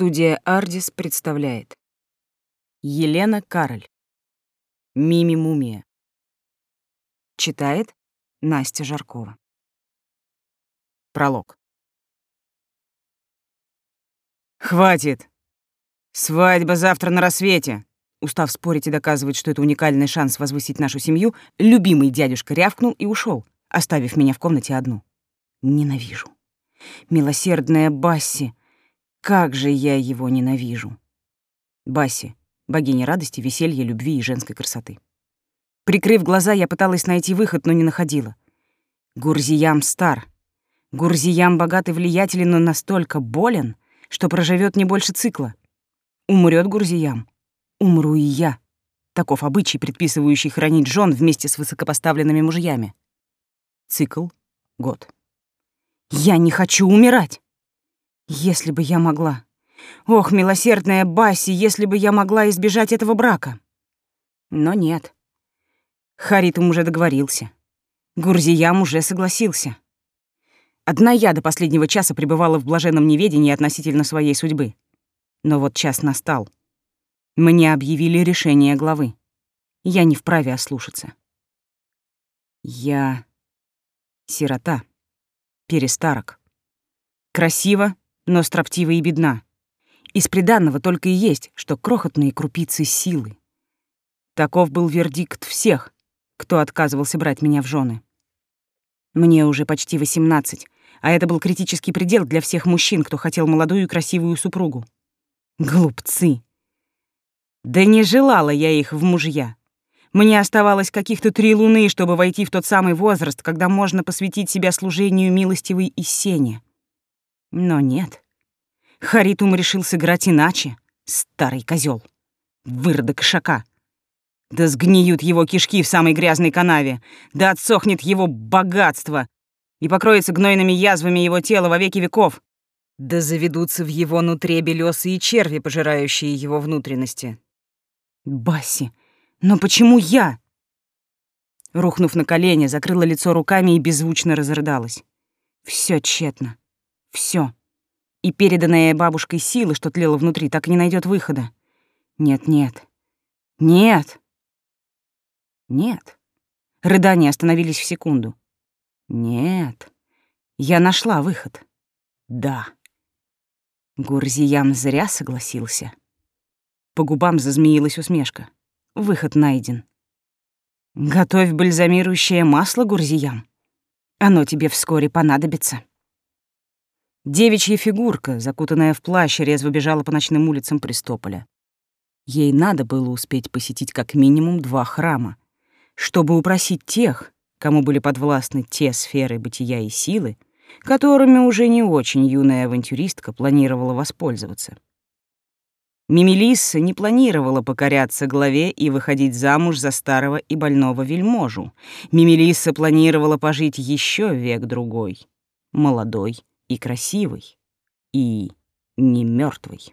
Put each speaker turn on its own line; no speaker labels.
Студия «Ардис» представляет Елена Кароль Мими Мумия Читает Настя Жаркова Пролог
«Хватит! Свадьба завтра на рассвете!» Устав спорить и доказывать, что это уникальный шанс возвысить нашу семью, любимый дядюшка рявкнул и ушел, оставив меня в комнате одну. Ненавижу. Милосердная Басси, как же я его ненавижу. Баси, богиня радости, веселья, любви и женской красоты. Прикрыв глаза, я пыталась найти выход, но не находила. Гурзиям стар. Гурзиям богат и влиятелен, но настолько болен, что проживет не больше цикла. Умрет Гурзиям. Умру и я. Таков обычай, предписывающий хранить жен вместе с высокопоставленными мужьями. Цикл — год. Я не хочу умирать! Если бы я могла. Ох, милосердная Баси, если бы я могла избежать этого брака. Но нет. Харитум уже договорился. Гурзиям уже согласился. Одна я до последнего часа пребывала в блаженном неведении относительно своей судьбы. Но вот час настал. Мне объявили решение главы. Я не вправе ослушаться. Я сирота, перестарок. Красиво, но строптива и бедна. Из приданного только и есть, что крохотные крупицы силы. Таков был вердикт всех, кто отказывался брать меня в жены. Мне уже почти восемнадцать, а это был критический предел для всех мужчин, кто хотел молодую и красивую супругу. Глупцы. Да не желала я их в мужья. Мне оставалось каких-то три луны, чтобы войти в тот самый возраст, когда можно посвятить себя служению милостивой Иссене. Но нет. Харитум решил сыграть иначе. Старый козел, Выродок шака. Да сгниют его кишки в самой грязной канаве. Да отсохнет его богатство. И покроется гнойными язвами его тело во веки веков. Да заведутся в его нутре белёсые черви, пожирающие его внутренности. Баси, но почему я? Рухнув на колени, закрыла лицо руками и беззвучно разрыдалась. Все тщетно. Все. И переданная бабушкой сила, что тлела внутри, так и не найдет выхода. Нет, нет. Нет. Нет. Рыдания остановились в секунду. Нет. Я нашла выход. Да. Гурзиям зря согласился. По губам зазмеилась усмешка. Выход найден. Готовь бальзамирующее масло, Гурзиям. Оно тебе вскоре понадобится. Девичья фигурка, закутанная в плащ, резво бежала по ночным улицам Престополя. Ей надо было успеть посетить как минимум два храма, чтобы упросить тех, кому были подвластны те сферы бытия и силы, которыми уже не очень юная авантюристка планировала воспользоваться. Мимилисса не планировала покоряться главе и выходить замуж за старого и больного вельможу. Мимилисса планировала пожить еще век-другой, молодой и красивый, и не мертвый.